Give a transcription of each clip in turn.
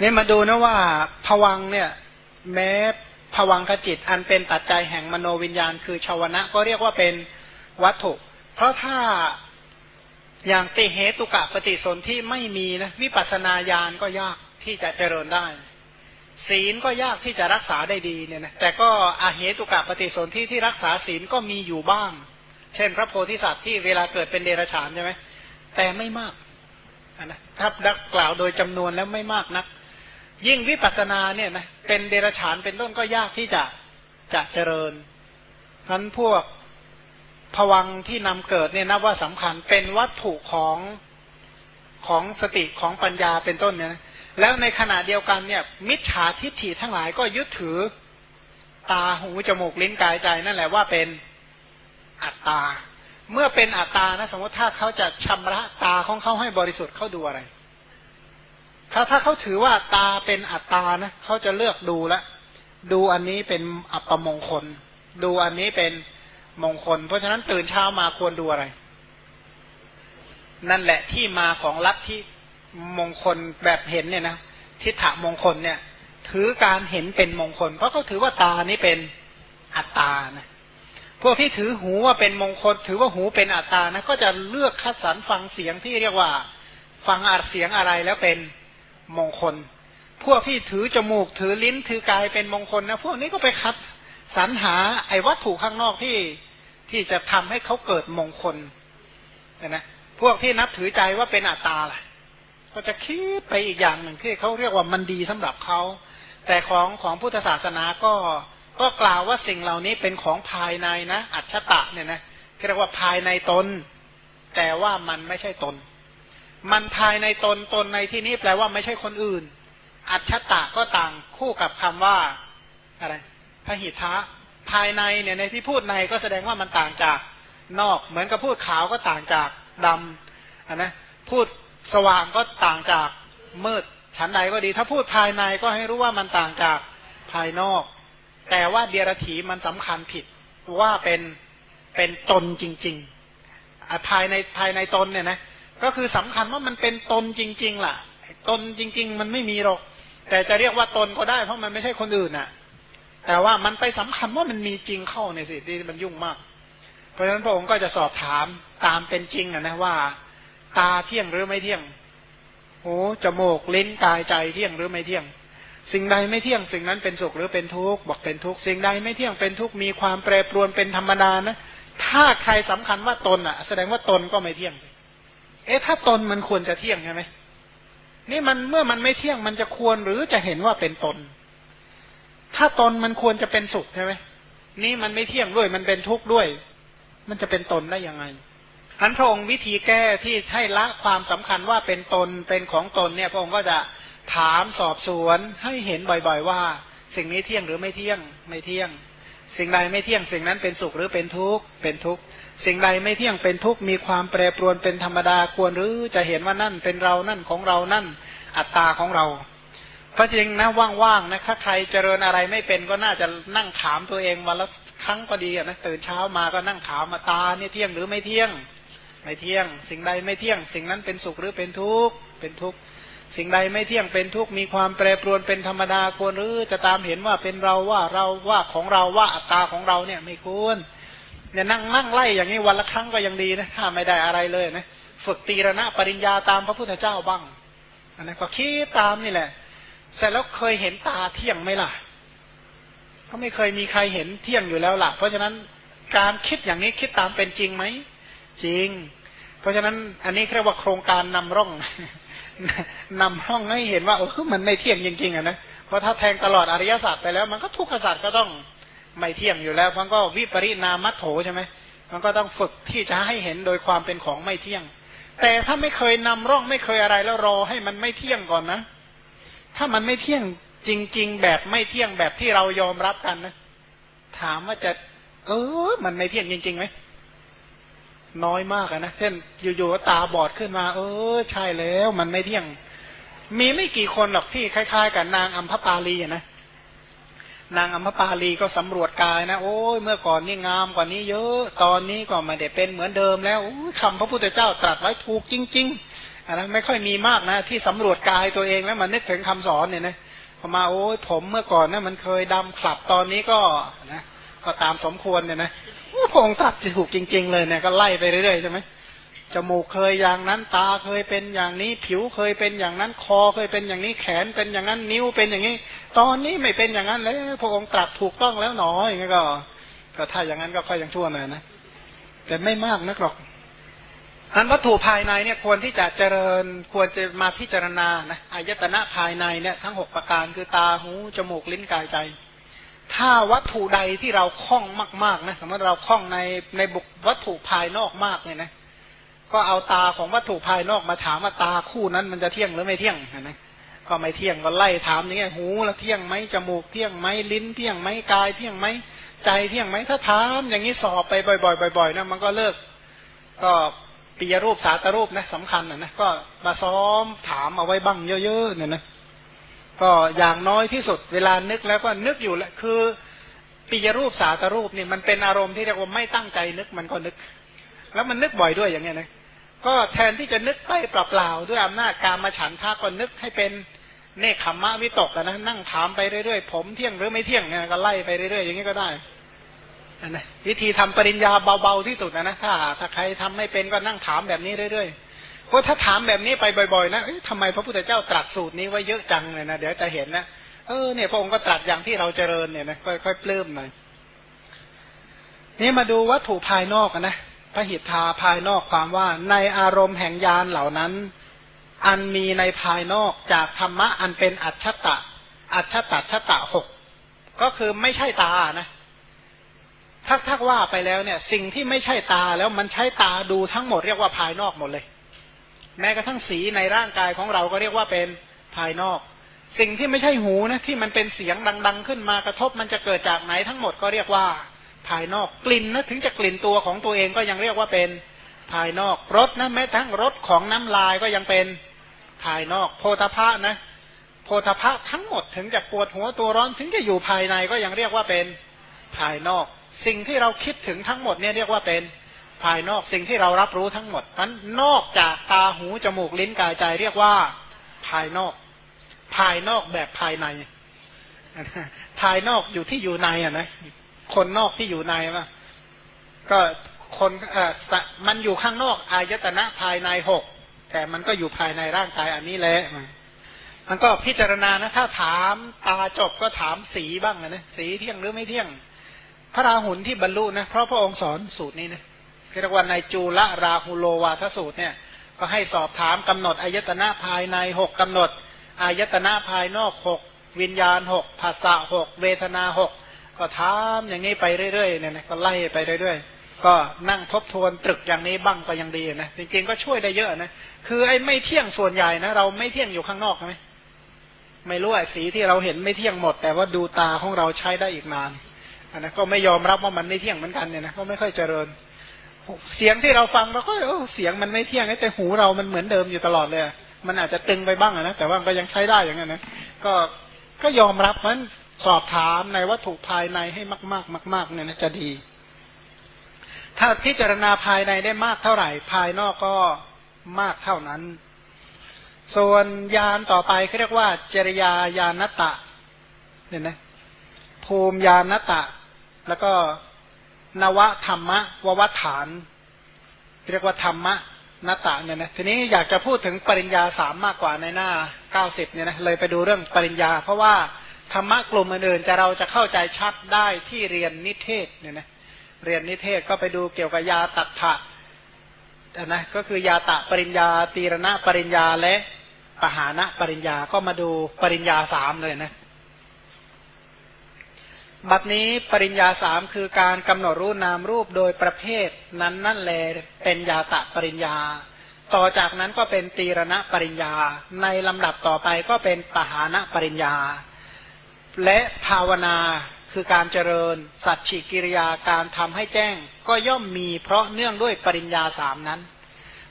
นี่มาดูนะว่าผวังเนี่ย แม้ผวังขจิต อันเป็นปัจจัยแห่งมโนวิญญาณ คือชาวนะก็เรียกว่าเป็นวัตถุ เพราะถ้าอย่างติเหตุกะปฏิสนธิไม่มีนะวิปัสนาญาณก็ยากที่จะเจริญได้ ศีลก็ยากที่จะรักษาได้ดีเนี่ยนะแต่ก็อาเหตุกะปฏิสนธิที่รักษาศีลก็มีอยู่บ้าง เช่น พระโพธิสัตว์ที่เวลาเกิดเป็นเดรัจฉานใช่ไหมแต่ไม่มากนะถ้าดักกล่าวโดยจำนวนแล้วไม่มากนัก ยิ่งวิปัสสนาเนี่ยนะเป็นเดรัจฉานเป็นต้นก็ยากที่จะจะเจริญนั้นพวกผวังที่นำเกิดเนี่ยนับว่าสำคัญเป็นวัตถุของของสติของปัญญาเป็นต้นเนี่ยนะแล้วในขณะเดียวกันเนี่ย มิจฉาทิฏฐิทั้งหลายก็ยึดถือ ตาหูจมูกลิ้นกายใจนั่นแหละว่าเป็นอัตตา เมื่อเป็นอัตตานะ สมมติถ้าเขาจะชำระตาของเขาให้บริสุทธิ์เขาดูอะไร ถ้าถ้าเขาถือว่าตาเป็นอัตตานะเขาจะเลือกดูละดูอันนี้เป็นอัปมงคล ดูอันนี้เป็นมงคล เพราะฉะนั้นตื่นเช้ามาควรดูอะไร นั่นแหละที่มาของลัทธิมงคลแบบเห็นเนี่ยนะทิฏฐมงคลเนี่ย ถือการเห็นเป็นมงคล เพราะเขาถือว่าตานี้เป็นอัตตานะพวกที่ถือหูว่าเป็นมงคล ถือว่าหูเป็นอัตตานะก็จะเลือกคัดสรรฟังเสียงที่เรียกว่า ฟังอัดเสียงอะไรแล้วเป็น มงคล พวกที่ถือจมูกถือลิ้นถือกายเป็นมงคลนะพวกนี้ก็ไปคัดสรรหาไอ้วัตถุข้างนอกที่ที่จะทำให้เขาเกิดมงคลนะพวกที่นับถือใจว่าเป็นอัตตาล่ะ ก็จะคิดไปอีกอย่างหนึ่งที่เขาเรียกว่ามันดีสำหรับเขาแต่ของของพุทธศาสนาก็ก็กล่าวว่าสิ่งเหล่านี้เป็นของภายในนะ อัจฉตะเนี่ยนะเรียกว่าภายในตน แต่ว่ามันไม่ใช่ตน มันภายในตนตนในที่นี้แปลว่าไม่ใช่คนอื่น อัจฉตะก็ต่างคู่กับคำว่าอะไรพหิทะภายในเนี่ยในที่พูดในก็แสดงว่ามันต่างจากนอก เหมือนกับพูดขาวก็ต่างจากดำนะพูดสว่างก็ต่างจากมืดชั้นใดก็ดี ถ้าพูดภายในก็ให้รู้ว่ามันต่างจากภายนอก แต่ว่าเดียรถีมันสำคัญผิดว่าเป็นเป็นตนจริงๆภายในภายในตนเนี่ยนะ ก็คือสำคัญว่ามันเป็นตนจริง ๆ ล่ะ ตนจริง ๆ มันไม่มีหรอก แต่จะเรียกว่าตนก็ได้ เพราะมันไม่ใช่คนอื่นอะ แต่ว่ามันไปสำคัญว่ามันมีจริงเข้าในสิที่มันยุ่งมาก เพราะฉะนั้นพระองค์ก็จะสอบถามตามเป็นจริงอะนะว่า ตาเที่ยงหรือไม่เที่ยงหูจมูกลิ้นกายใจเที่ยงหรือไม่เที่ยง สิ่งใดไม่เที่ยงสิ่งนั้นเป็นสุขหรือเป็นทุกข์บอกเป็นทุกข์สิ่งใดไม่เที่ยงเป็นทุกข์มีความแปรปรวนเป็นธรรมดานะ ถ้าใครสำคัญว่าตนอะ แสดงว่าตนก็ไม่เที่ยง เอ๊ะถ้าตนมันควรจะเที่ยงใช่ไหมนี่มันเมื่อมันไม่เที่ยงมันจะควรหรือจะเห็นว่าเป็นตน ถ้าตนมันควรจะเป็นสุขใช่ไหมนี่มันไม่เที่ยงด้วยมันเป็นทุกข์ด้วย มันจะเป็นตนได้ยังไงอันพระองค์วิธีแก้ที่ให้ละความสำคัญว่าเป็นตนเป็นของตนเนี่ย พระองค์ก็จะถามสอบสวนให้เห็นบ่อย ๆ ว่า สิ่งนี้เที่ยงหรือไม่เที่ยงไม่เที่ยง สิ่งใดไม่เที่ยงสิ่งนั้นเป็นสุขหรือเป็นทุกข์เป็นทุกข์สิ่งใดไม่เที่ยงเป็นทุกข์มีความแปรปรวนเป็นธรรมดาควรหรือจะเห็นว่านั่นเป็นเรานั่นของเรานั่นอัตตาของเราพราะจริงนะว่างๆนะถ้าใครเจริญอะไรไม่เป็นก็น่าจะนั่งถามตัวเองมาแล้วครั้งก็ดีนะตื่นเช้ามาก็นั่งถามมาตาเนี่ยเที่ยงหรือไม่เที่ยง ไม่เที่ยง สิ่งใดไม่เที่ยง สิ่งนั้นเป็นสุขหรือเป็นทุกข์เป็นทุกข์ สิ่งใดไม่เที่ยงเป็นทุกข์มีความแปรปรวนเป็นธรรมดาควรหรือจะตามเห็นว่าเป็นเราว่าเราว่าของเราว่าอัตตาของเราเนี่ยไม่ควรเนี่ยนั่งนั่งไล่อย่างนี้วันละครั้งก็ยังดีนะถ้าไม่ได้อะไรเลยนะฝึกตีรณะปริญญาตามพระพุทธเจ้าบ้างอันนั้นก็คิดตามนี่แหละเสร็จแล้วเคยเห็นตาเที่ยงไหมล่ะ ก็ไม่เคยมีใครเห็นเที่ยงอยู่แล้วล่ะ เพราะฉะนั้นการคิดอย่างนี้คิดตามเป็นจริงไหมจริง เพราะฉะนั้นอันนี้เรียกว่าโครงการนำร่อง นำร่องให้เห็นว่าเออมันไม่เที่ยงจริงๆอะนะเพราะถ้าแทงตลอดอริยศาสตร์ไปแล้ว มันก็ทุกขศาสตร์ก็ต้องไม่เที่ยงอยู่แล้วมันก็วิปริณามัตโถใช่ไหมมันก็ต้องฝึกที่จะให้เห็นโดยความเป็นของไม่เที่ยง แต่ถ้าไม่เคยนำร่องไม่เคยอะไรแล้วรอให้มันไม่เที่ยงก่อนนะ ถ้ามันไม่เที่ยงจริง ๆ แบบไม่เที่ยงแบบที่เรายอมรับกันนะ ถามว่าจะ เออ มันไม่เที่ยงจริงๆไหม น้อยมากนะเช่นอยู่ๆตาบอดขึ้นมา เออใช่แล้วมันไม่เที่ยง มีไม่กี่คนหรอกที่คล้าย ๆ กับนางอัมพปาลีนะนางอัมพปาลีก็สำรวจกายนะ โอ้ยเมื่อก่อนนี่งามกว่านี้เยอะ ตอนนี้ก็ไม่ได้เป็นเหมือนเดิมแล้วคำพระพุทธเจ้าตรัสไว้ถูกจริงๆอันนั้นไม่ค่อยมีมากนะ ที่สำรวจกายตัวเองแล้วมันนึกถึงคำสอนเนี่ยนะพอมาโอ้ยผมเมื่อก่อนนะมันเคยดำขลับตอนนี้ก็นะ ก็ตามสมควรเนี่ยนะพระองค์ตรัสถูกจริง ๆ เลยเนี่ยก็ไล่ไปเรื่อยๆใช่ไหมจมูกเคยอย่างนั้นตาเคยเป็นอย่างนี้ ผิวเคยเป็นอย่างนั้น คอเคยเป็นอย่างนี้แขนเป็นอย่างนั้น นิ้วเป็นอย่างนี้ ตอนนี้ไม่เป็นอย่างนั้นแล้วพระองค์ตรัสถูกต้องแล้วหนออย่างนี้ก็ ก็ถ้าอย่างนั้นก็ค่อยยังชั่วหน่อยนะแต่ไม่มากนักหรอกอันวัตถุภายในเนี่ยควรที่จะเจริญควรจะมาพิจารณานะอายตนะภายในเนี่ยทั้งหกประการคือตาหูจมูกลิ้นกายใจ ถ้าวัตถุใดที่เราคล้องมากๆนะสมมติเราคล้องในในบุกวัตถุภายนอกมากเนี่ยนะ ก็เอาตาของวัตถุภายนอกมาถามว่าตาคู่นั้นมันจะเที่ยงหรือไม่เที่ยงนะก็ไม่เที่ยงก็ไล่ถามอย่างเงี้ยหูแล้วเที่ยงไหมจมูกเที่ยงไหมลิ้นเที่ยงไหมกายเที่ยงไหมใจเที่ยงไหมถ้าถามอย่างนี้สอบไปบ่อยๆบ่อยๆนะมันก็เลิก ก็ปียรูปสาตรูปนะสำคัญนะนะก็มาซ้อมถามเอาไว้บ้างเยอะๆเนี่ยนะ ก็อย่างน้อยที่สุดเวลานึกแล้วก็นึกอยู่แหละคือปียรูปสาตรูปเนี่ยมันเป็นอารมณ์ที่เรียกว่าไม่ตั้งใจนึกมันก็นึก แล้วมันนึกบ่อยด้วยอย่างเงี้ยนะก็แทนที่จะนึกไปเปล่าๆด้วยอำนาจการมาฉันท่าก็นึกให้เป็นเนคขมมะวิตกนะนั่งถามไปเรื่อยๆ ผมเที่ยงหรือไม่เที่ยงเนี่ยก็ไล่ไปเรื่อยๆ อย่างนี้ก็ได้นะวิธีทำปริญญาเบาๆที่สุดนะนะถ้าถ้าใครทำไม่เป็นก็นั่งถามแบบนี้เรื่อยๆ เพราะถ้าถามแบบนี้ไปบ่อยๆนะทำไมพระพุทธเจ้าตรัสสูตรนี้ไว้เยอะจังเลยนะเดี๋ยวจะเห็นนะเออเนี่ยพระองค์ก็ตรัสอย่างที่เราเจริญเนี่ยนะค่อยๆปลื้มหน่อยนี่มาดูวัตถุภายนอกนะพระหิทธาภายนอกความว่าในอารมณ์แห่งยานเหล่านั้น อันมีในภายนอกจากธรรมะอันเป็นอัจฉตะ อัจฉตัชตะหกก็คือไม่ใช่ตานะถ้าถ้าว่าไปแล้วเนี่ย สิ่งที่ไม่ใช่ตาแล้วมันใช้ตาดูทั้งหมดเรียกว่าภายนอกหมดเลย แม้กระทั่งสีในร่างกายของเราก็เรียกว่าเป็นภายนอก สิ่งที่ไม่ใช่หูนะที่มันเป็นเสียงดัง ๆ ขึ้นมากระทบมันจะเกิดจากไหนทั้งหมดก็เรียกว่าภายนอกกลิ่นนะถึงจะกลิ่นตัวของตัวเองก็ยังเรียกว่าเป็นภายนอกรสนะแม้ทั้งรสของน้ำลายก็ยังเป็นภายนอก โพธพะนะโพธพะทั้งหมดถึงจะปวดหัวตัวร้อนถึงจะอยู่ภายในก็ยังเรียกว่าเป็นภายนอก สิ่งที่เราคิดถึงทั้งหมดเนี่ยเรียกว่าเป็น ภายนอกสิ่งที่เรารับรู้ทั้งหมดนั้นนอกจากตาหูจมูกลิ้นกายใจเรียกว่าภายนอก ภายนอกแบบภายใน ภายนอกอยู่ที่อยู่ในอะนะคนนอกที่อยู่ในว่าก็คนเออมันอยู่ข้างนอกอายตนะภายในหกแต่มันก็อยู่ภายในร่างกายอันนี้แหละมันก็พิจารณานะถ้าถามตาจบก็ถามสีบ้างนะสีเที่ยงหรือไม่เที่ยง พระราหุลที่บรรลุนะเพราะพระองค์สอนสูตรนี้นะ เรียกว่าในจูละราหุโลวาทสูตรเนี่ย ก็ให้สอบถามกำหนดอายตนะภายในหกกำหนดอายตนะภายนอกหกวิญญาณหกภาษาหกเวทนาหกก็ถามอย่างนี้ไปเรื่อยๆเนี่ยนะก็ไล่ไปเรื่อยๆ ก็นั่งทบทวนตรึกอย่างนี้บ้างก็ยังดีนะจริงๆก็ช่วยได้เยอะนะคือไอ้ไม่เที่ยงส่วนใหญ่นะเราไม่เที่ยงอยู่ข้างนอกใช่ไหมไม่รู้ไอ้สีที่เราเห็นไม่เที่ยงหมด แต่ว่าดูตาของเราใช้ได้อีกนานอันนะก็ไม่ยอมรับว่ามันไม่เที่ยงเหมือนกันเนี่ยนะก็ไม่ค่อยเจริญ เสียงที่เราฟังเราก็เสียงมันไม่เที่ยงแต่หูเรามันเหมือนเดิมอยู่ตลอดเลย มันอาจจะตึงไปบ้างนะแต่ว่าก็ยังใช้ได้อย่างนั้นนะก็ก็ยอมรับมันสอบถามในวัตถุภายในให้มาก ๆ มาก ๆ เนี่ยนะจะดี ถ้าพิจารณาภายในได้มากเท่าไหร่ ภายนอกก็มากเท่านั้น ส่วนยานต่อไปเขาเรียกว่าจริยายานตะเนี่ยนะภูมิยานตะ แล้วก็ นวธรรมะววัฐาน เรียกว่าธรรมะนตะเนี่ยนะทีนี้อยากจะพูดถึงปริญญาสามมากกว่าในหน้าเก้าสิบเนี่ยนะเลยไปดูเรื่องปริญญา เพราะว่าธรรมะกลุ่มอื่นๆจะเราจะเข้าใจชัดได้ที่เรียนนิเทศเนี่ยนะเรียนนิเทศก็ไปดูเกี่ยวกับยาตัดถะนะก็คือยาตะปริญญาตีรณะปริญญาและปหานะปริญญาก็มาดูปริญญาสามเลยนะ บัดนี้ปริญญาสามคือการกำหนดรูปนามรูปโดยประเภท นั้นนั่นแลเป็นยาตะปริญญา ต่อจากนั้นก็เป็นตีรณะปริญญา ในลำดับต่อไปก็เป็นปหานะปริญญา และภาวนาคือการเจริญ สัจฉิกิริยาการทำให้แจ้ง ก็ย่อมมีเพราะเนื่องด้วยปริญญาสามนั้น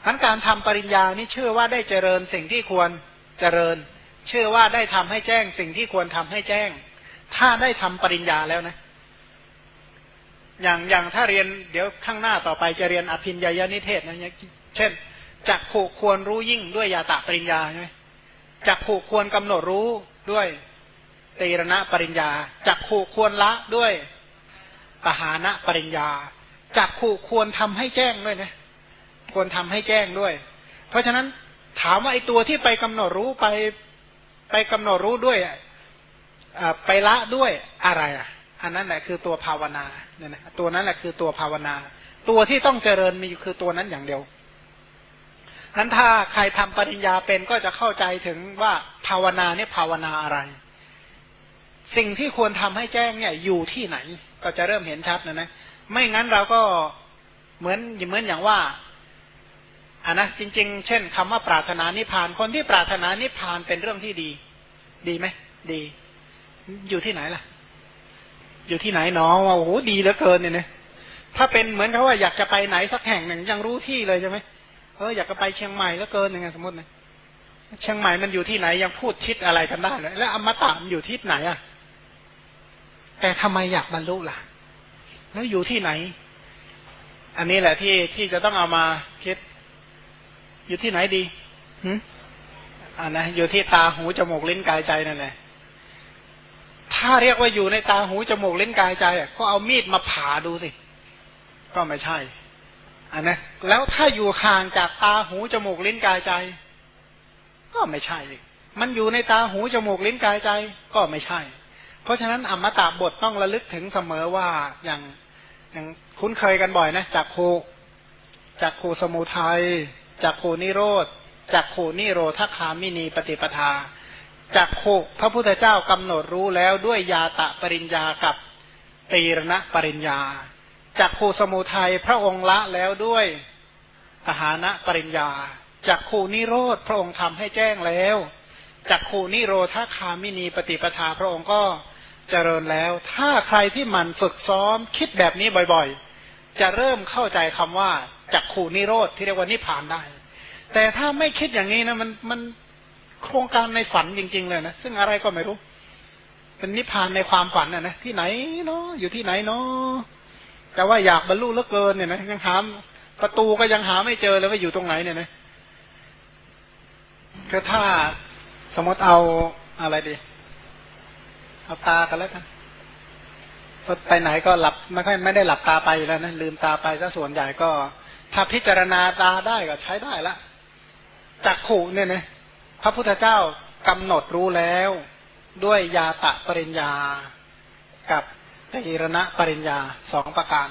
ทั้นการทำปริญญานี่เชื่อว่าได้เจริญสิ่งที่ควรเจริญเชื่อว่าได้ทำให้แจ้งสิ่งที่ควรทำให้แจ้ง ถ้าได้ทำปริญญาแล้วนะ อย่างอย่างถ้าเรียนเดี๋ยวข้างหน้าต่อไปจะเรียนอภินญานิเทศนะเช่นจักผูกควรรู้ยิ่งด้วยยาตะปริญญาใช่ไหมจักผูกควรกำหนดรู้ด้วยตีรณะปริญญาจักผูกควรละด้วยปหานะปริญญาจักผูกควรทำให้แจ้งด้วยนะควรทำให้แจ้งด้วย เพราะฉะนั้นถามว่าไอ้ตัวที่ไปกำหนดรู้ไปไปกำหนดรู้ด้วย ไปละด้วยอะไรอะ อันนั้นแหละคือตัวภาวนาเนี่ยนะตัวนั้นแหละคือตัวภาวนา ตัวที่ต้องเจริญมีคือตัวนั้นอย่างเดียวนั้นถ้าใครทำปริญญาเป็นก็จะเข้าใจถึงว่าภาวนาเนี่ยภาวนาอะไร สิ่งที่ควรทำให้แจ้งเนี่ยอยู่ที่ไหน ก็จะเริ่มเห็นชัดนะนะ ไม่งั้นเราก็เหมือนเหมือนอย่างว่าอ่านะจริง ๆ เช่นคำว่าปรารถนานิพพานคนที่ปรารถนานิพพานเป็นเรื่องที่ดี ดีไหมดี อยู่ที่ไหนล่ะ อยู่ที่ไหนน้องว่าโอ้โหดีเหลือเกินเนี่ยนะถ้าเป็นเหมือนเขาว่าอยากจะไปไหนสักแห่งหนึ่งยังรู้ที่เลยใช่ไหมเอออยากจะไปเชียงใหม่แล้วเกินยังไงสมมตินะเชียงใหม่มันอยู่ที่ไหนยังพูดทิศอะไรกันได้เลยแล้วอมตะมันอยู่ทิศไหนอะ แต่ทำไมอยากบรรลุล่ะ แล้วอยู่ที่ไหน อันนี้แหละที่ที่จะต้องเอามาคิด อยู่ที่ไหนดีหือ่านะอยู่ที่ตาหูจมูกลิ้นกายใจนั่นแหละ ถ้าเรียกว่าอยู่ในตาหูจมูกเลิ้นกายใจอะก็เอามีดมาผ่าดูสิ ก็ไม่ใช่อันนะแล้วถ้าอยู่ห่างจากตาหูจมูกลิ้นกายใจ ก็ไม่ใช่ มันอยู่ในตาหูจมูกลิ้นกายใจ ก็ไม่ใช่ เพราะฉะนั้นอมตะบทต้องระลึกถึงเสมอว่าอย่างอย่างคุ้นเคยกันบ่อยนะจากโคจากโคสมุทัยจากโคนิโรธจากโคนิโรธคามินีปฏิปทา จากโคพระพุทธเจ้ากำหนดรู้แล้วด้วยยาตะปริญญากับตีรณะปริญญาจากขูสมุทัยพระองค์ละแล้วด้วยปหานะปริญญาจากขูนิโรธพระองค์ทำให้แจ้งแล้วจากขูนิโรธาคามินีปฏิปทาพระองค์ก็เจริญแล้ว ถ้าใครที่มันฝึกซ้อมคิดแบบนี้บ่อยๆ จะเริ่มเข้าใจคำว่าจากขูนิโรธที่เรียกว่านิพานได้ แต่ถ้าไม่คิดอย่างนี้นะมันมัน โครงการในฝันจริง ๆ เลยนะซึ่งอะไรก็ไม่รู้ เป็นนิพพานในความฝันนะนะที่ไหนเนาะอยู่ที่ไหนเนาะแต่ว่าอยากบรรลุเหลือเกินเนี่ยนะยังหาประตูก็ยังหาไม่เจอเลยว่าอยู่ตรงไหนเนี่ยนะก็ถ้าสมมติเอาอะไรดี เอาตากันแล้วกันไปไหนก็หลับไม่ค่อยไม่ได้หลับตาไปแล้วนะลืมตาไปซะส่วนใหญ่ก็ ถ้าพิจารณาตาได้ก็ใช้ได้ละจักขู่เนี่ยนะ พระพุทธเจ้ากำหนดรู้แล้ว ด้วยยาตะปริญญา กับตีรณะปริญญาสองประการ